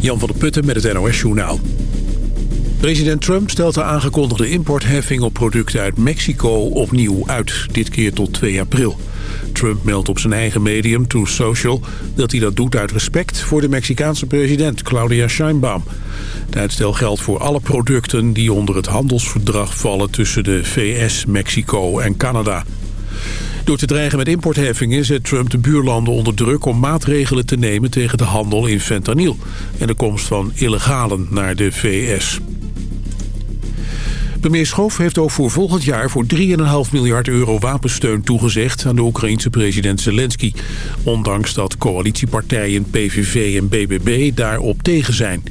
Jan van der Putten met het NOS-journaal. President Trump stelt de aangekondigde importheffing op producten uit Mexico opnieuw uit. Dit keer tot 2 april. Trump meldt op zijn eigen medium, Truth Social... dat hij dat doet uit respect voor de Mexicaanse president Claudia Sheinbaum. Het uitstel geldt voor alle producten die onder het handelsverdrag vallen... tussen de VS, Mexico en Canada. Door te dreigen met importheffingen zet Trump de buurlanden onder druk om maatregelen te nemen tegen de handel in fentanyl en de komst van illegalen naar de VS. Premier Schoof heeft ook voor volgend jaar voor 3,5 miljard euro wapensteun toegezegd aan de Oekraïense president Zelensky. Ondanks dat coalitiepartijen PVV en BBB daarop tegen zijn.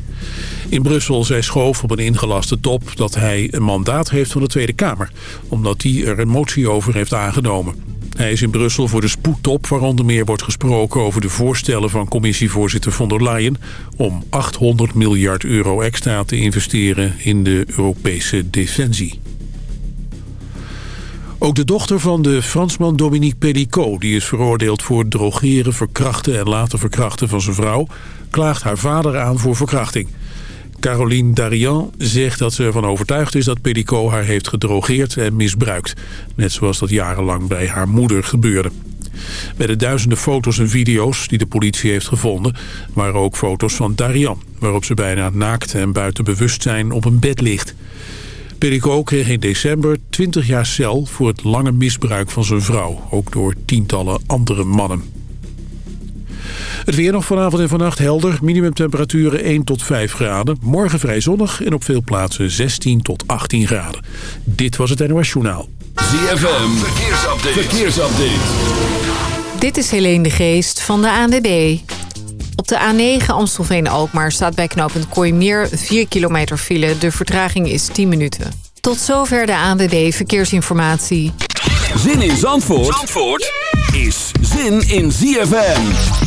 In Brussel zei Schoof op een ingelaste top dat hij een mandaat heeft van de Tweede Kamer. Omdat hij er een motie over heeft aangenomen. Hij is in Brussel voor de spoedtop waar onder meer wordt gesproken over de voorstellen van commissievoorzitter von der Leyen om 800 miljard euro extra te investeren in de Europese defensie. Ook de dochter van de Fransman Dominique Pellicot, die is veroordeeld voor drogeren, verkrachten en later verkrachten van zijn vrouw, klaagt haar vader aan voor verkrachting. Caroline Darian zegt dat ze ervan overtuigd is dat Pellicot haar heeft gedrogeerd en misbruikt. Net zoals dat jarenlang bij haar moeder gebeurde. Bij de duizenden foto's en video's die de politie heeft gevonden... waren ook foto's van Darian... waarop ze bijna naakt en buiten bewustzijn op een bed ligt. Pellicot kreeg in december 20 jaar cel voor het lange misbruik van zijn vrouw... ook door tientallen andere mannen. Het weer nog vanavond en vannacht helder. Minimumtemperaturen 1 tot 5 graden. Morgen vrij zonnig en op veel plaatsen 16 tot 18 graden. Dit was het NOS Journaal. ZFM, verkeersupdate. verkeersupdate. Dit is Helene de Geest van de ANWB. Op de A9 Amstelveen-Alkmaar staat bij knooppunt Kooimeer 4 kilometer file. De vertraging is 10 minuten. Tot zover de ANWB Verkeersinformatie. Zin in Zandvoort, Zandvoort is zin in ZFM.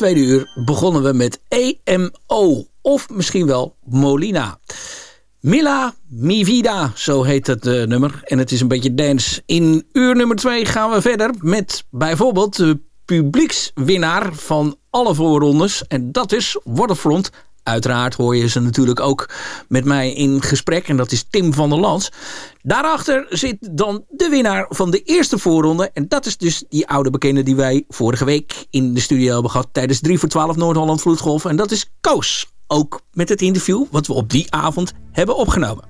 Tweede uur begonnen we met EMO, of misschien wel Molina. Mila Mi Vida, zo heet het uh, nummer. En het is een beetje dance. In uur nummer twee gaan we verder met bijvoorbeeld de publiekswinnaar van alle voorrondes. En dat is Waterfront Uiteraard hoor je ze natuurlijk ook met mij in gesprek. En dat is Tim van der Lans. Daarachter zit dan de winnaar van de eerste voorronde. En dat is dus die oude bekende die wij vorige week in de studio hebben gehad. Tijdens 3 voor 12 Noord-Holland Vloedgolf. En dat is Koos. Ook met het interview wat we op die avond hebben opgenomen.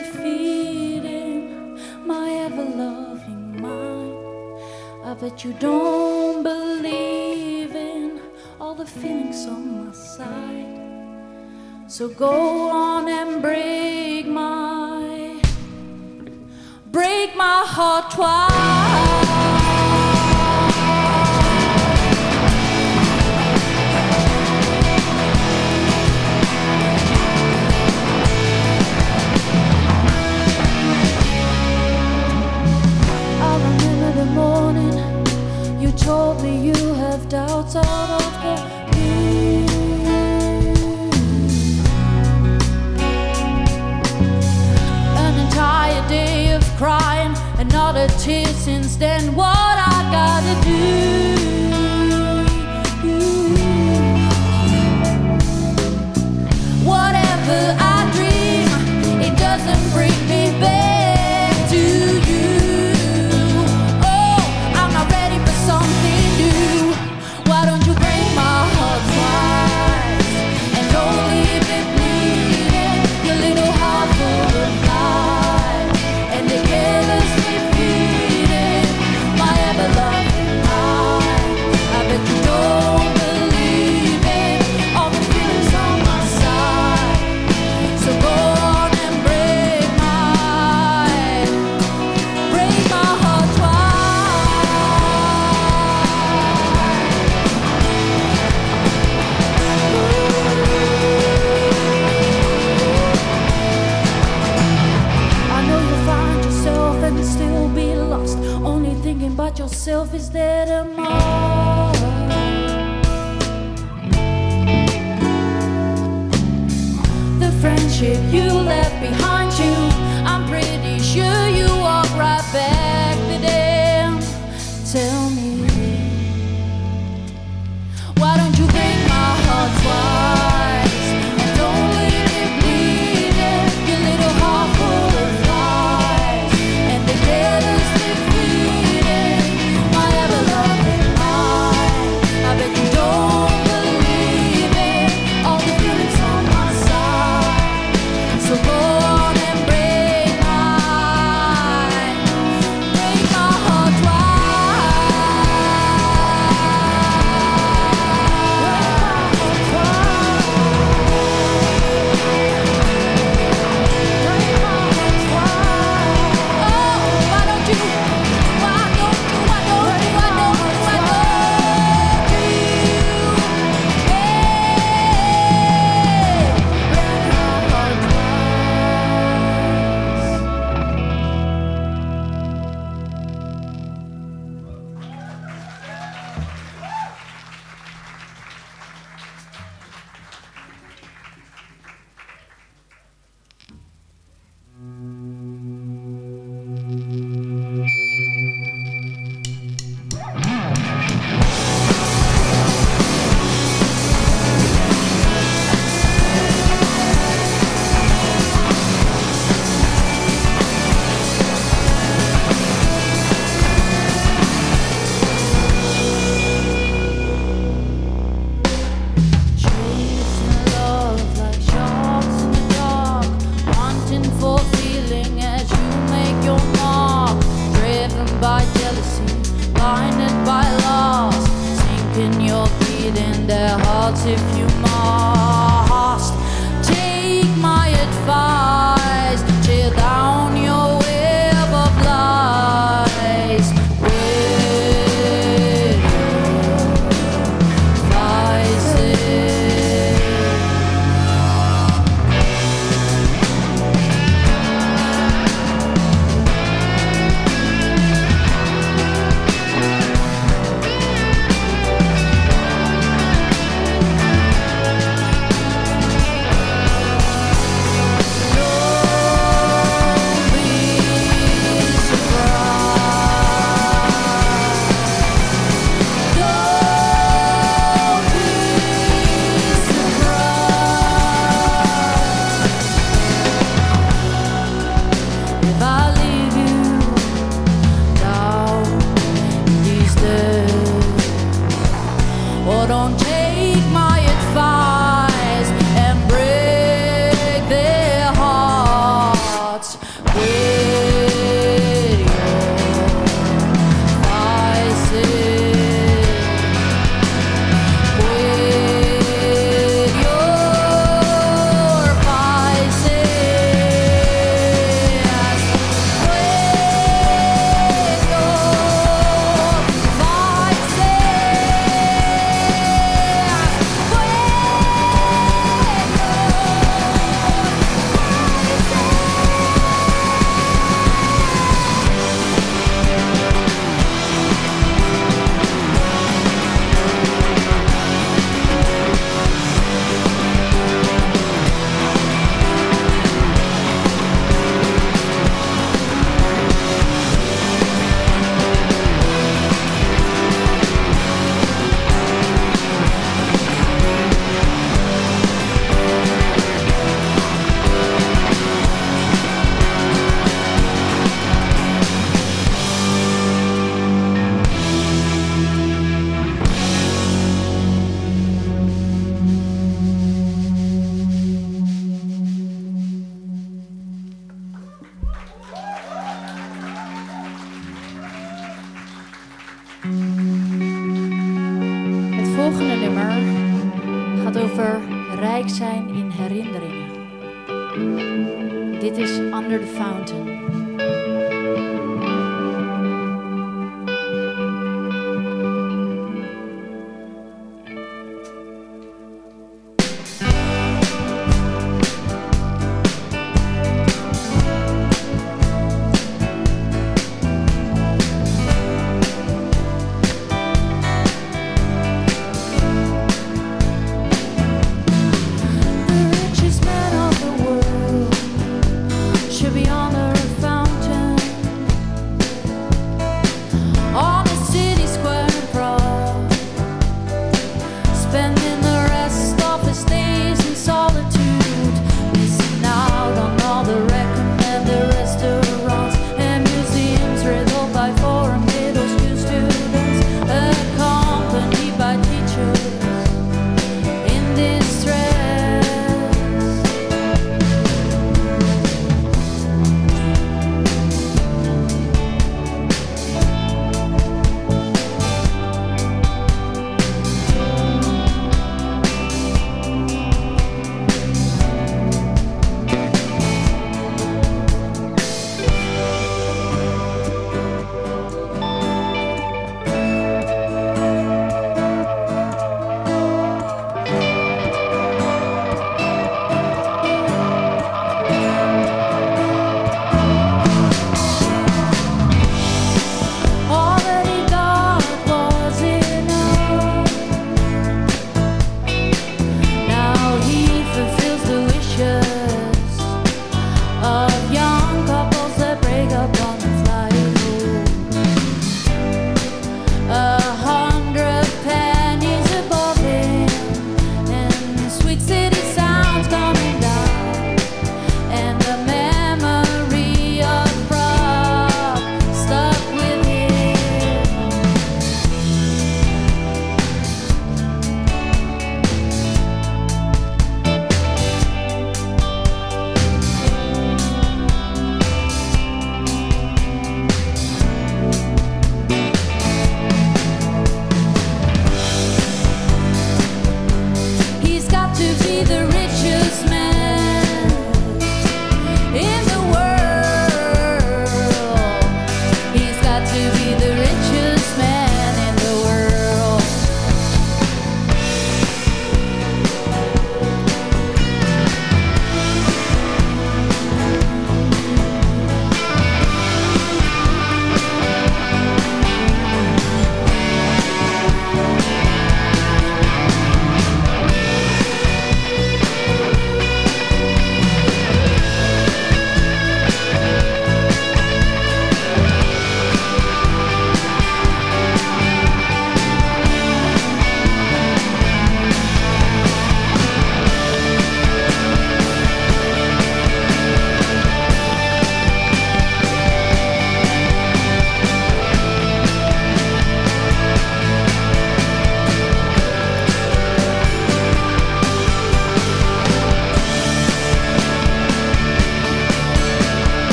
defeating my ever loving mind. I bet you don't believe in all the feelings on my side. So go on and break my break my heart twice. you make your mark. Driven by jealousy, blinded by loss. Sinking your in their hearts if you must. Take my advice.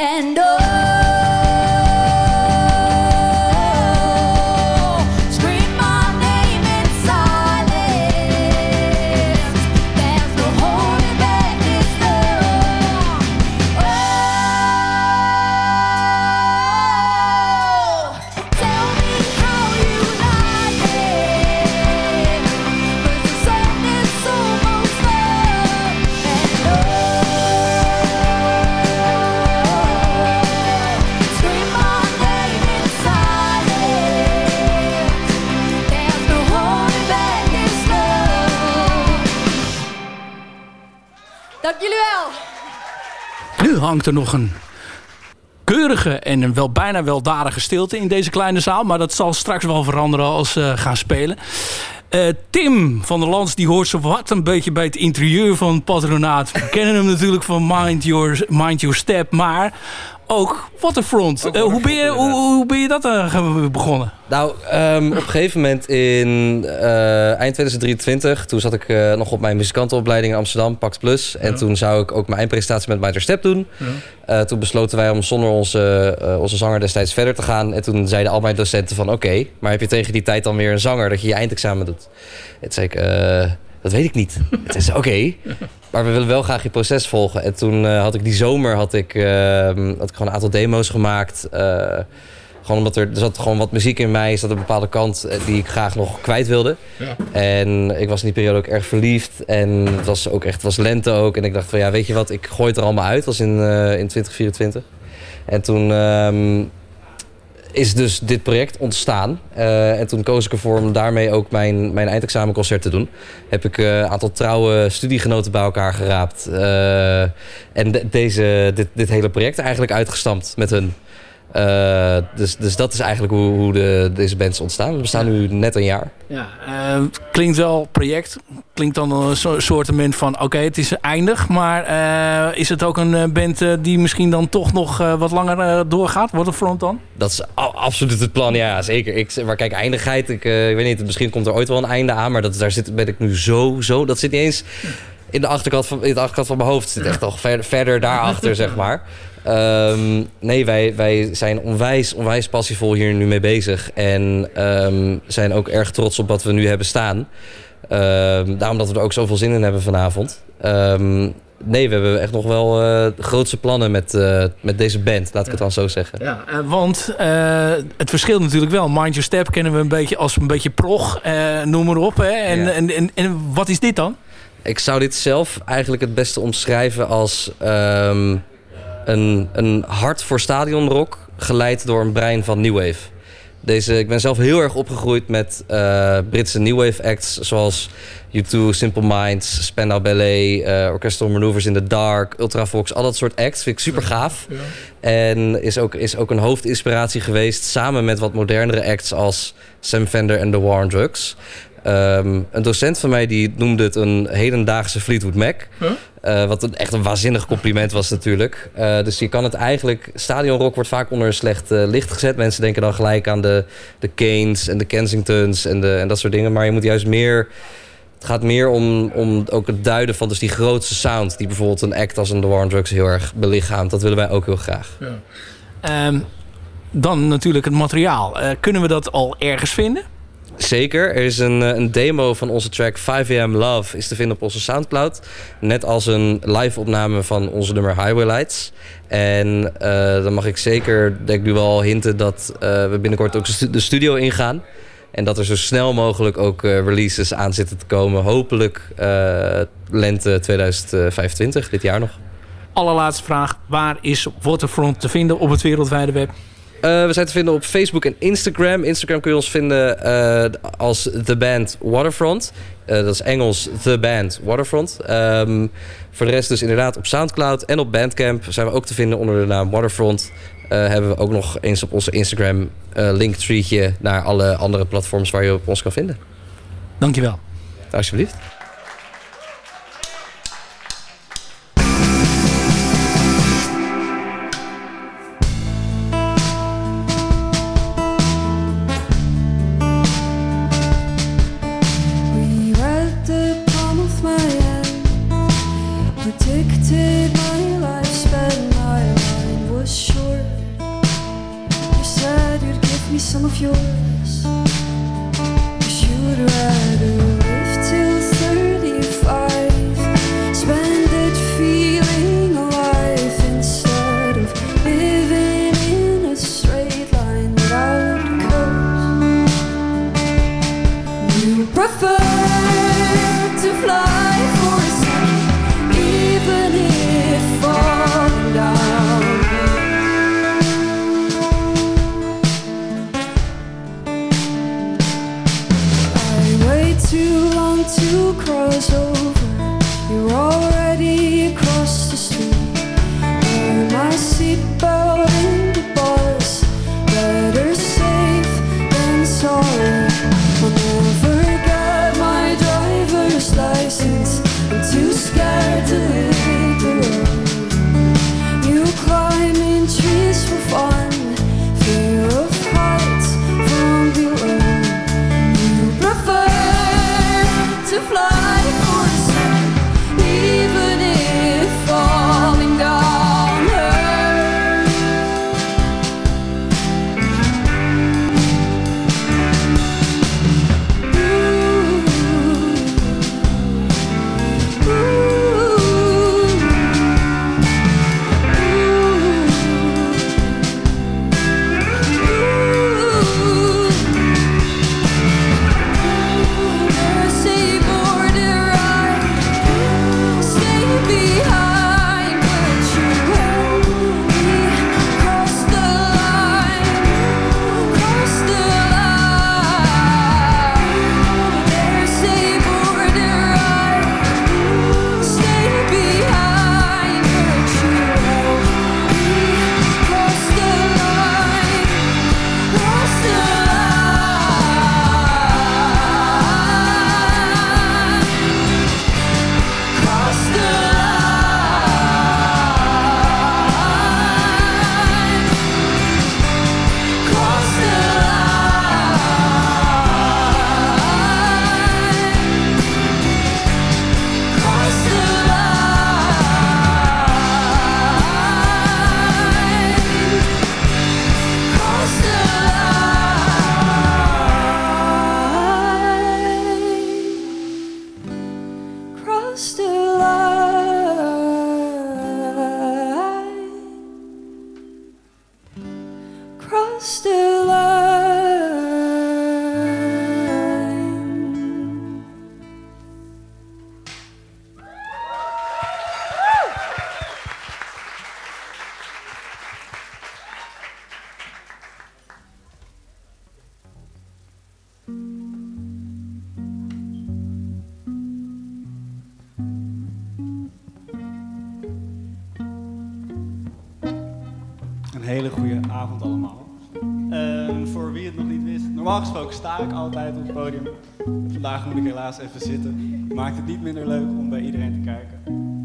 And oh er nog een keurige en een wel bijna weldadige stilte in deze kleine zaal. Maar dat zal straks wel veranderen als ze gaan spelen. Eh, Tim van der Lans die hoort zo wat een beetje bij het interieur van Patronaat. We kennen hem natuurlijk van Mind Your, Mind Your Step. Maar ook Waterfront. Eh, hoe, ben je, hoe, hoe ben je dat eh, begonnen? Nou, ehm, op een gegeven moment in eh, eind 2023, toen zat ik eh, nog op mijn muzikantenopleiding in Amsterdam, Pax Plus. En toen zou ik ook mijn eindpresentatie met Mind Your Step doen. Eh, toen besloten wij om zonder onze, eh, onze zanger destijds verder te gaan. En toen zeiden al mijn docenten van oké, maar heb je tegen die tijd dan weer een zanger dat je je eindexamen doet? En toen zei ik, eh, dat weet ik niet. Het is oké, maar we willen wel graag je proces volgen. En toen eh, had ik die zomer had ik, ehm, had ik gewoon een aantal demo's gemaakt. eh, gewoon omdat er, er zat gewoon wat muziek in mij. Er zat een bepaalde kant eh, die ik graag nog kwijt wilde. En ik was in die periode ook erg verliefd. En het was ook echt het was lente ook. En ik dacht van ja, weet je wat, ik gooi het er allemaal uit. Dat was in, in 2024. En toen ehm, is dus dit project ontstaan. Eh, en toen koos ik ervoor om daarmee ook mijn, mijn eindexamenconcert te doen. Heb ik eh, een aantal trouwe studiegenoten bij elkaar geraapt. Eh, en de- deze, dit, dit hele project eigenlijk uitgestampt met hun. Eh, dus, dus dat is eigenlijk hoe, hoe de, deze band is ontstaan. We bestaan nu net een jaar. Ja, eh, klinkt wel project. Klinkt dan een so soortement van oké, het is eindig. Maar eh, is het ook een band die misschien dan toch nog wat langer doorgaat? Waterfront dan? Dat is absoluut het plan, ja, zeker. Ik, maar kijk, eindigheid, ik, ik weet niet, misschien komt er ooit wel een einde aan, maar dat, daar zit, ben ik nu zo, zo, dat zit niet eens in de achterkant van, in de achterkant van mijn hoofd. Het zit echt al ver, verder daarachter, zeg maar. Ehm, nee, wij, wij zijn onwijs, onwijs passievol hier nu mee bezig. En ehm, zijn ook erg trots op wat we nu hebben staan. Ehm, daarom dat we er ook zoveel zin in hebben vanavond. Nee, we hebben echt nog wel eh, grootse plannen met, eh, met deze band, laat ik het dan zo zeggen. Ja, eh, want het verschilt natuurlijk wel. Mind Your Step kennen we een beetje als een beetje prog, noem maar op. Hè? En, Ja. en, en, en wat is dit dan? Ik zou dit zelf eigenlijk het beste omschrijven als een, een hart voor stadionrock geleid door een brein van New Wave. Deze, ik ben zelf heel erg opgegroeid met eh, Britse New Wave acts zoals U2, Simple Minds, Spandau Ballet, eh, Orchestral Maneuvers in the Dark, Ultravox, al dat soort acts. Vind ik super gaaf. En is ook, is ook een hoofdinspiratie geweest samen met wat modernere acts als Sam Fender en The War on Drugs. Ehm, een docent van mij die noemde het een hedendaagse Fleetwood Mac. Eh, wat een, echt een waanzinnig compliment was natuurlijk. Eh, dus je kan het eigenlijk... Stadionrock wordt vaak onder een slecht eh, licht gezet. Mensen denken dan gelijk aan de, de Canes en de Kensingtons en, de, en dat soort dingen. Maar je moet juist meer... Het gaat meer om, om ook het duiden van dus die grootste sound... die bijvoorbeeld een act als een The War on Drugs heel erg belichaamt. Dat willen wij ook heel graag. Ehm, dan natuurlijk het materiaal. Kunnen we dat al ergens vinden? Zeker. Er is een, eh, een demo van onze track 5am Love is te vinden op onze Soundcloud. Net als een live opname van onze nummer Highway Lights. En eh, dan mag ik zeker, denk ik nu wel hinten dat eh, we binnenkort ook de studio ingaan. En dat er zo snel mogelijk ook releases aan zitten te komen. Hopelijk lente 2025, dit jaar nog. Allerlaatste vraag. Waar is Waterfront te vinden op het wereldwijde web? Eh, we zijn te vinden op Facebook en Instagram. Instagram kun je ons vinden eh, als The Band Waterfront. Eh, dat is Engels The Band Waterfront. Ehm, voor de rest dus inderdaad op Soundcloud en op Bandcamp zijn we ook te vinden onder de naam Waterfront. Hebben we ook nog eens op onze Instagram eh linktreetje naar alle andere platforms waar je op ons kan vinden. Dankjewel. Alsjeblieft. normaal sta ik altijd op het podium. Vandaag moet ik helaas even zitten. Maakt het niet minder leuk om bij iedereen te kijken.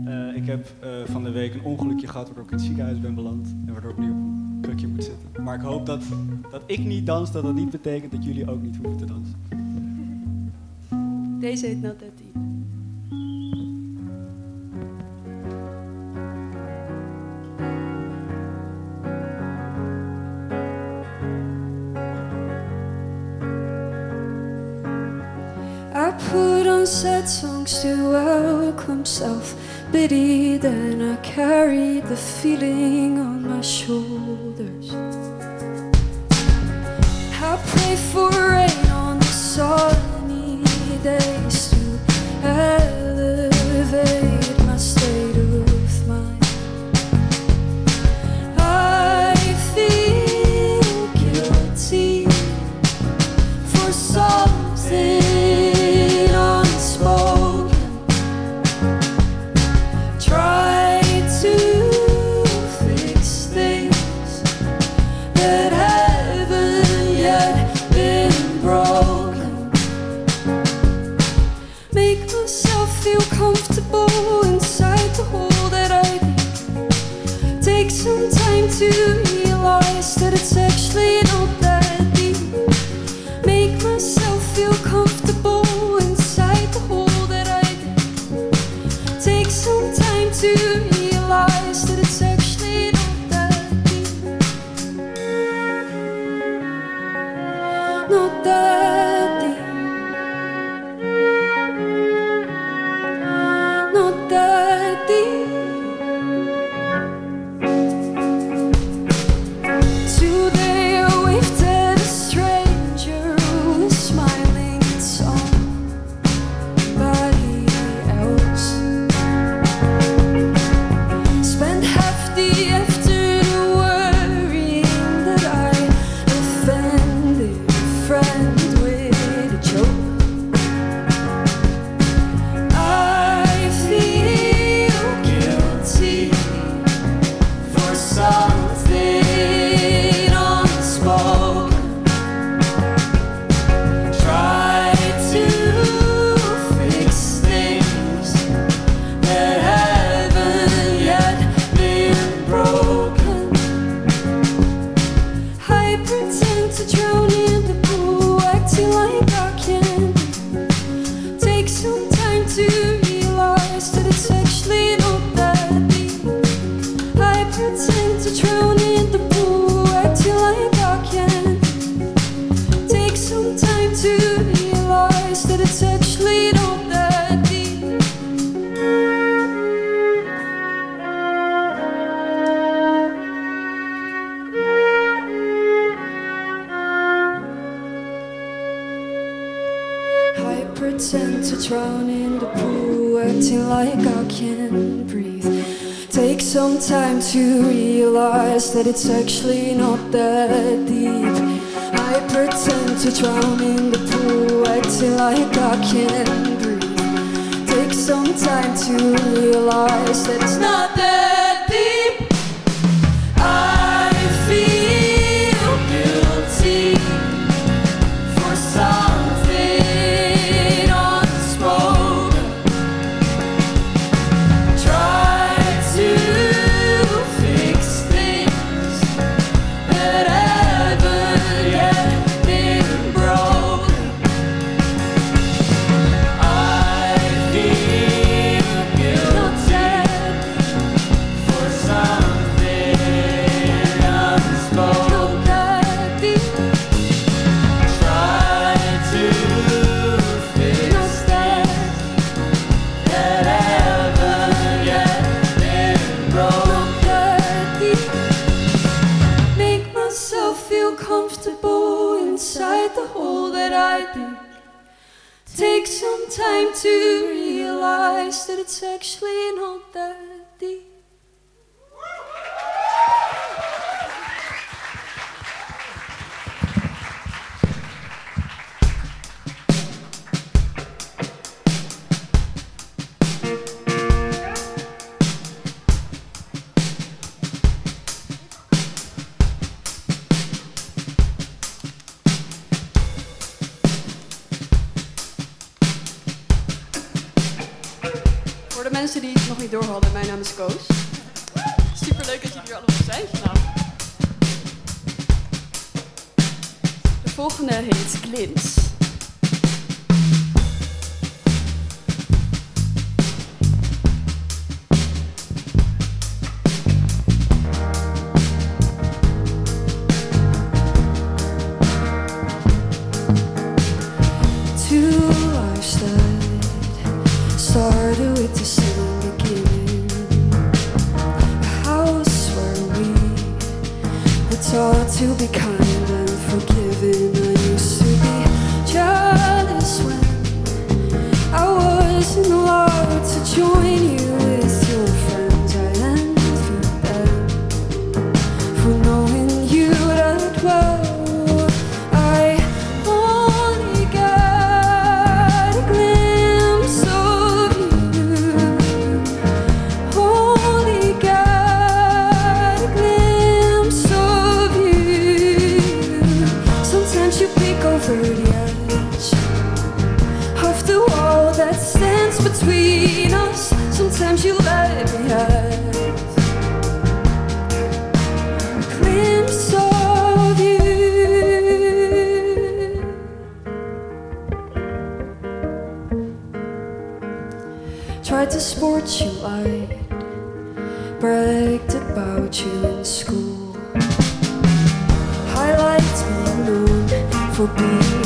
Eh, ik heb eh, van de week een ongelukje gehad waardoor ik in het ziekenhuis ben beland. En waardoor ik nu op een krukje moet zitten. Maar ik hoop dat, dat ik niet dans, dat dat niet betekent dat jullie ook niet hoeven te dansen. Deze heet Not That and sad songs to welcome self pity. Then I carried the feeling on my shoulders. I pray for rain on the sunny days to elevate. it's actually not that deep. I pretend to drown in the pool, acting like I can breathe. Take some time to realize that it's not. niet door hadden. Mijn naam is Koos. Super leuk dat jullie hier allemaal zijn vandaag. De volgende heet Glints. tried to sport you, I bragged about you in school. Highlights being known for being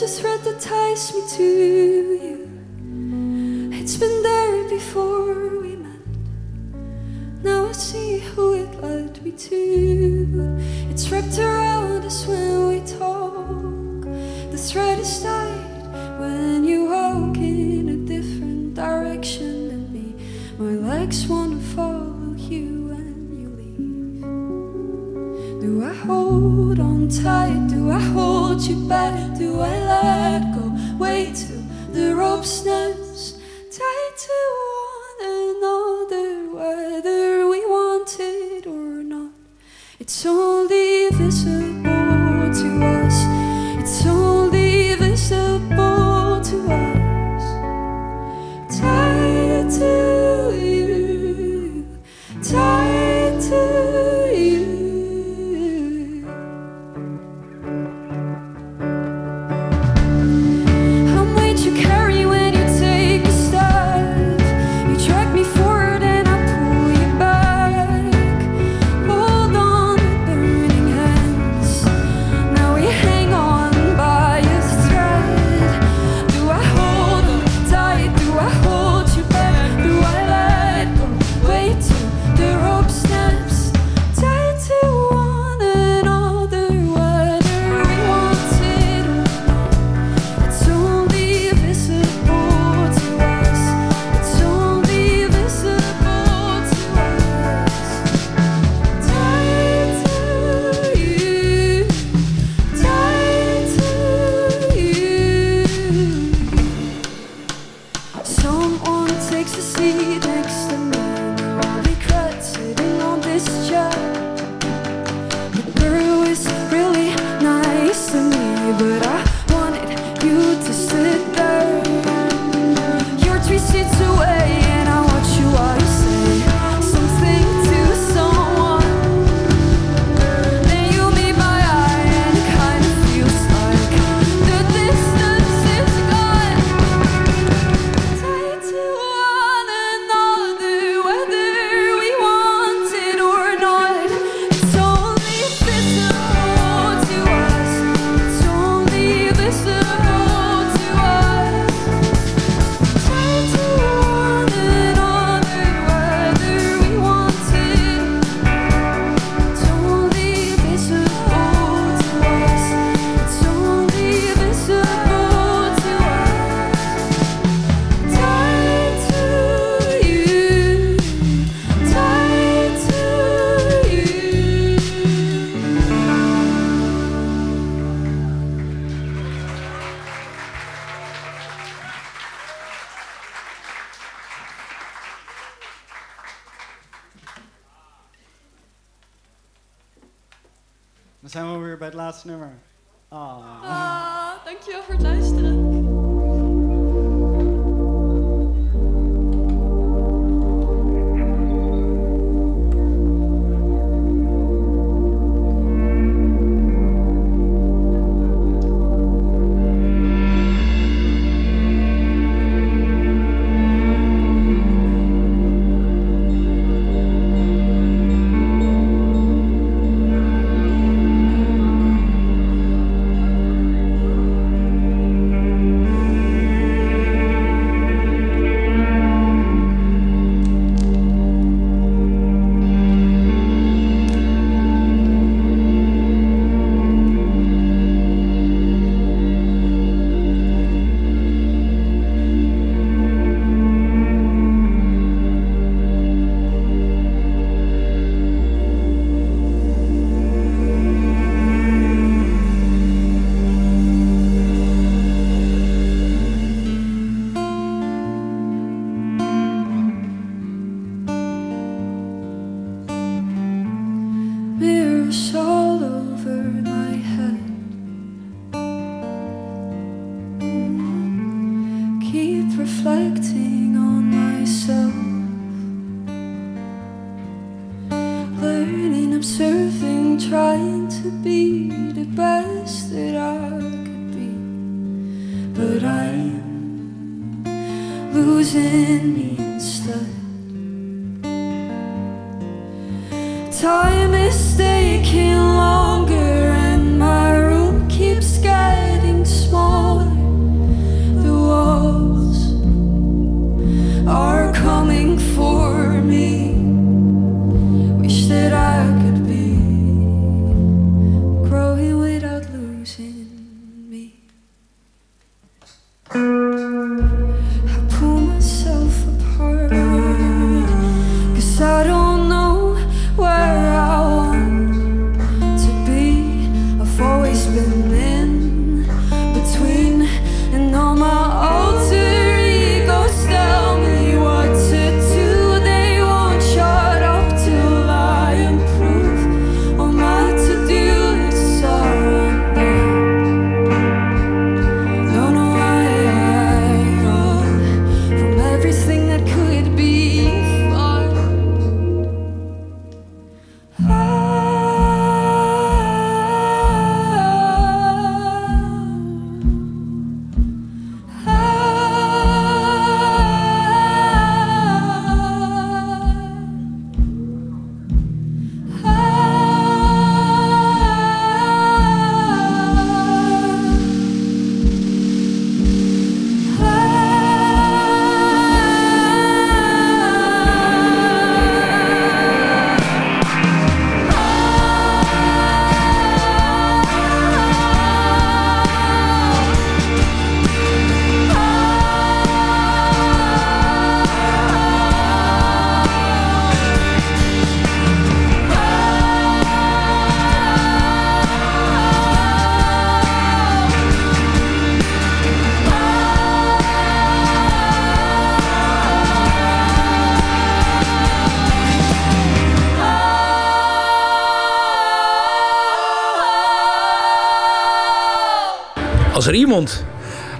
there's a thread that ties me to you. It's been there before we met. Now I see who it led me to. It's wrapped around.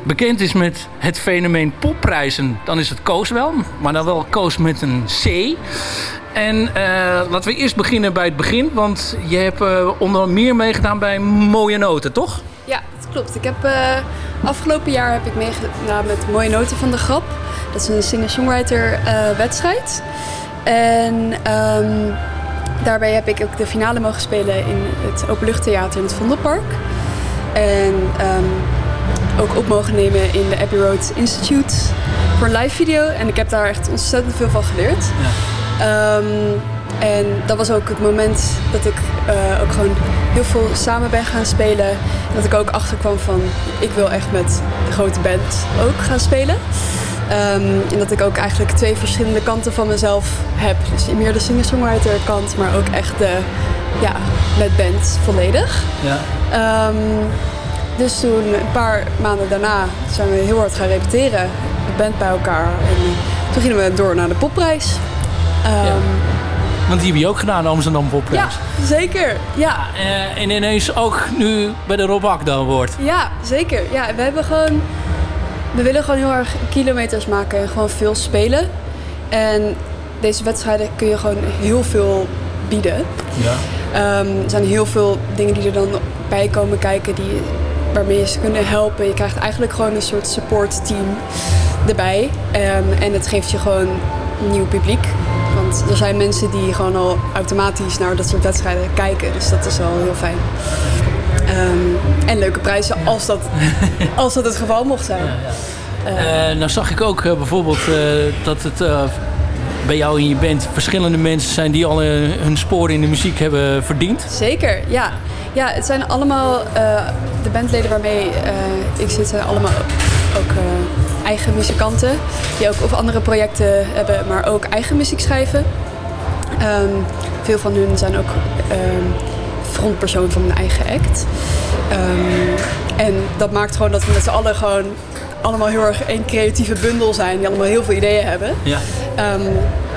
Bekend is met het fenomeen popprijzen, dan is het Koos wel. Maar dan wel Koos met een C. En eh, laten we eerst beginnen bij het begin. Want je hebt eh, onder meer meegedaan bij Mooie Noten, toch? Ja, dat klopt. Ik heb, eh, afgelopen jaar heb ik meegedaan met Mooie Noten van de Grap. Dat is een singer-songwriter wedstrijd. En ehm, daarbij heb ik ook de finale mogen spelen in het Openluchttheater in het Vondelpark. En ehm, ook op mogen nemen in de Abbey Road Institute voor een live video. En ik heb daar echt ontzettend veel van geleerd. Ehm, en dat was ook het moment dat ik eh, ook gewoon heel veel samen ben gaan spelen. En dat ik ook achterkwam van, ik wil echt met de grote band ook gaan spelen. Ehm, en dat ik ook eigenlijk twee verschillende kanten van mezelf heb. Dus meer de singer-songwriter kant, maar ook echt de, ja, met band volledig. Ja. Ehm, dus toen, een paar maanden daarna, zijn we heel hard gaan repeteren. De band bij elkaar. En toen gingen we door naar de popprijs. Ehm, Want die heb je ook gedaan, de Amsterdam Ja, Popprijs. zeker. Ja, Eh, en ineens ook nu bij de Rob Akda Award. Ja, zeker. Ja, we hebben gewoon. We willen gewoon heel erg kilometers maken en gewoon veel spelen. En deze wedstrijden kun je gewoon heel veel bieden. Ja. Ehm, er zijn heel veel dingen die er dan bij komen kijken die, waarmee je ze kunnen helpen. Je krijgt eigenlijk gewoon een soort support team erbij. Ehm, en het geeft je gewoon nieuw publiek. Want er zijn mensen die gewoon al automatisch naar dat soort wedstrijden kijken. Dus dat is wel heel fijn. Ehm, en leuke prijzen als dat, als dat het geval mocht zijn. Eh, nou zag ik ook eh, bijvoorbeeld eh, dat het eh, bij jou in je band verschillende mensen zijn die al eh, hun sporen in de muziek hebben verdiend. Zeker, ja. Ja, het zijn allemaal, eh, de bandleden waarmee eh, ik zit, zijn allemaal ook eh, eigen muzikanten. Die ook of andere projecten hebben, maar ook eigen muziek schrijven. Ehm, veel van hun zijn ook ehm, frontpersoon van hun eigen act. Ehm, en dat maakt gewoon dat we met z'n allen gewoon allemaal heel erg één creatieve bundel zijn. Die allemaal heel veel ideeën hebben. Ja.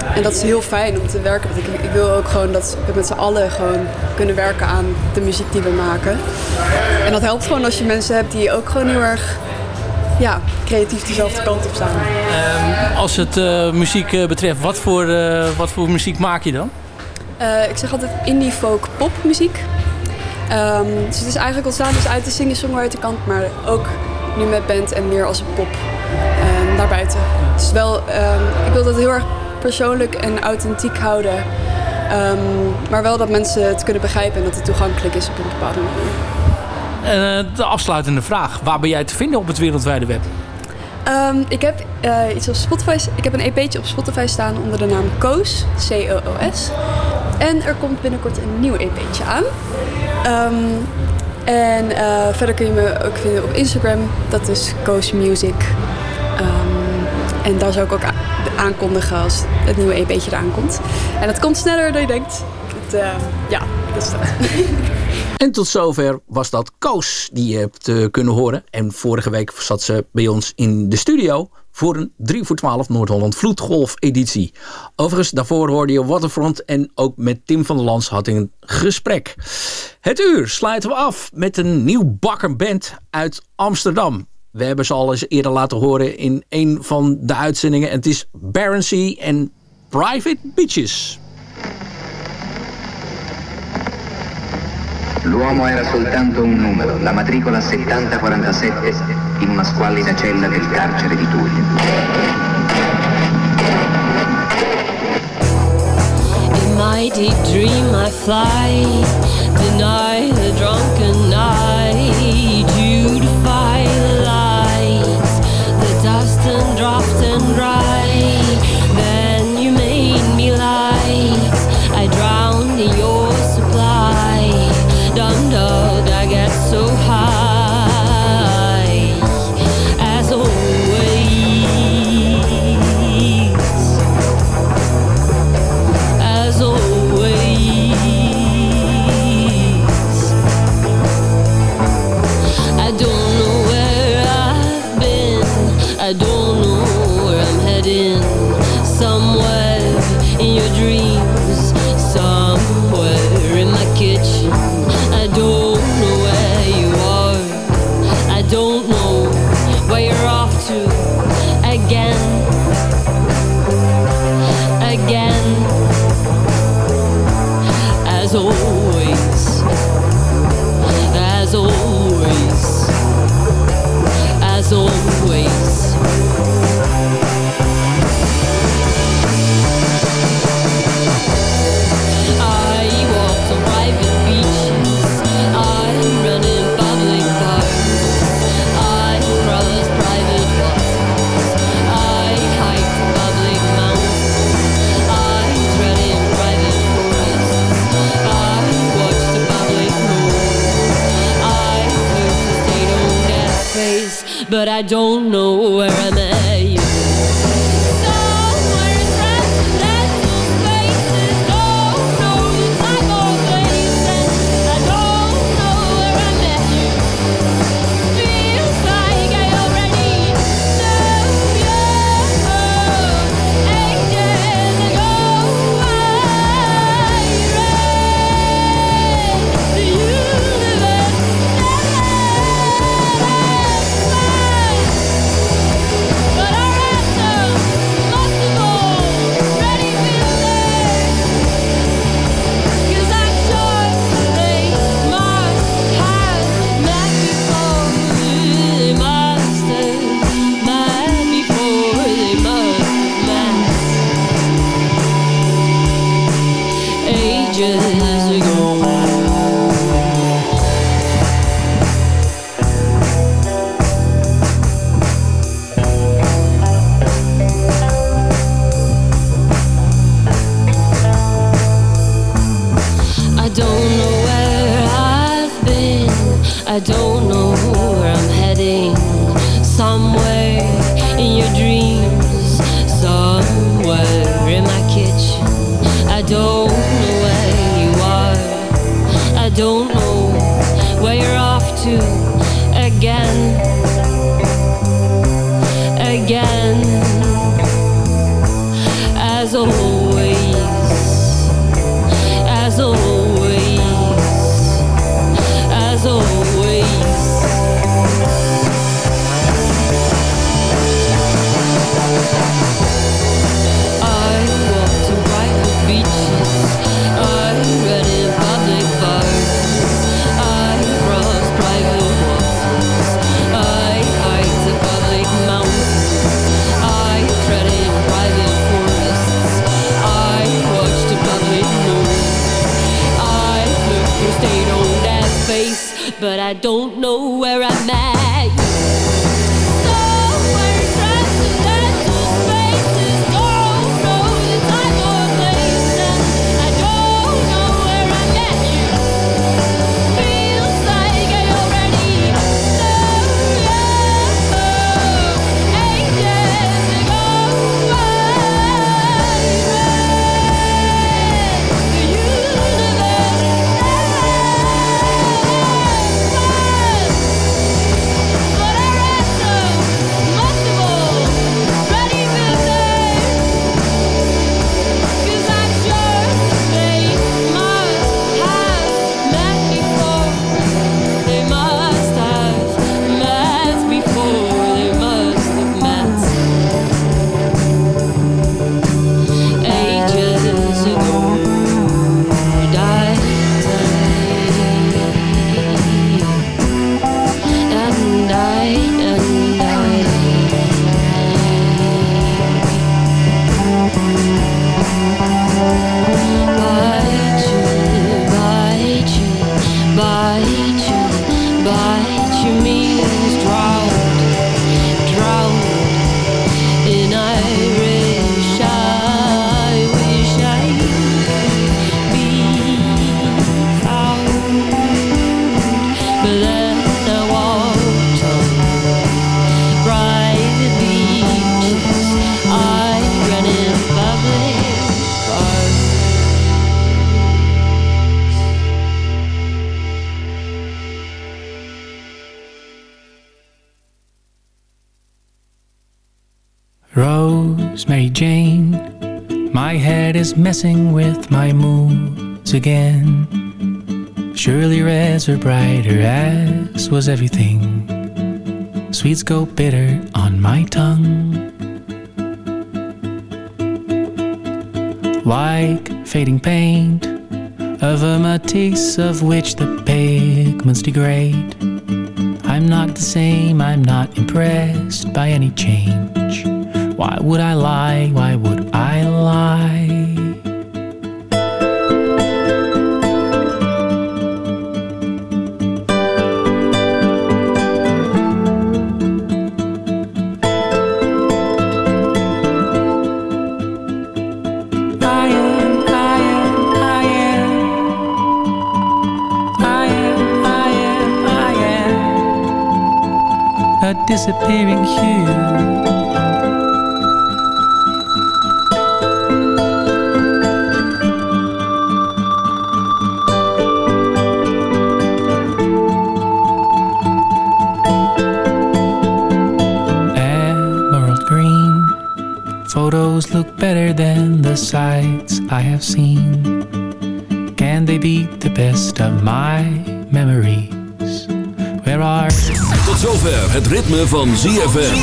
Ehm, en dat is heel fijn om te werken. Want ik, ik wil ook gewoon dat we met z'n allen gewoon kunnen werken aan de muziek die we maken. En dat helpt gewoon als je mensen hebt die ook gewoon heel erg ja, creatief dezelfde kant op staan. Ehm, als het eh, muziek eh, betreft, wat voor, eh, wat voor muziek maak je dan? Ik zeg altijd indie folk pop muziek. Ehm, dus het is eigenlijk ontstaan dus uit de singer-songwriter kant, maar ook nu met band en meer als een pop naar buiten. Dus wel, ehm, ik wil dat heel erg persoonlijk en authentiek houden. Ehm, maar wel dat mensen het kunnen begrijpen en dat het toegankelijk is op een bepaalde manier. Eh, de afsluitende vraag. Waar ben jij te vinden op het wereldwijde web? Ehm, ik heb eh, iets op Spotify. Ik heb een EP'tje op Spotify staan onder de naam Koos, C-O-O-S. En er komt binnenkort een nieuw EP'tje aan. Ehm, en eh, verder kun je me ook vinden op Instagram. Dat is Koos Music. En daar zou ik ook a- aankondigen als het nieuwe EP'tje eraan komt. En dat komt sneller dan je denkt. Het, eh, ja, dat is dat. En tot zover was dat Koos die je hebt eh, kunnen horen. En vorige week zat ze bij ons in de studio voor een 3 voor 12 Noord-Holland Vloedgolf editie. Overigens, daarvoor hoorde je Waterfront en ook met Tim van der Lans had ik een gesprek. Het uur sluiten we af met een nieuw bakkerband uit Amsterdam. We hebben ze al eens eerder laten horen in een van de uitzendingen. En het is Baron C en Private Beaches. L'uomo era soltanto un numero, la matricola 7047 in una squallida cella del carcere di Turin. In my deep dream I fly, deny the drunken don't know Rosemary Jane, my head is messing with my moods again. Surely reds are brighter, as was everything. Sweets go bitter on my tongue. Like fading paint of a Matisse of which the pigments degrade. I'm not the same, I'm not impressed by any change. Why would I lie? Why would I lie? disappearing hue look better than the sights I have seen. Can they beat the best of my memories? Where are Tot zover het ritme van ZFM.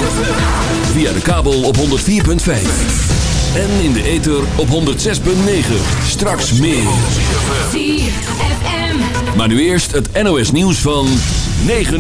Via de kabel op 104.5. En in de ether op 106.9. Straks meer. Maar nu eerst het NOS nieuws van 9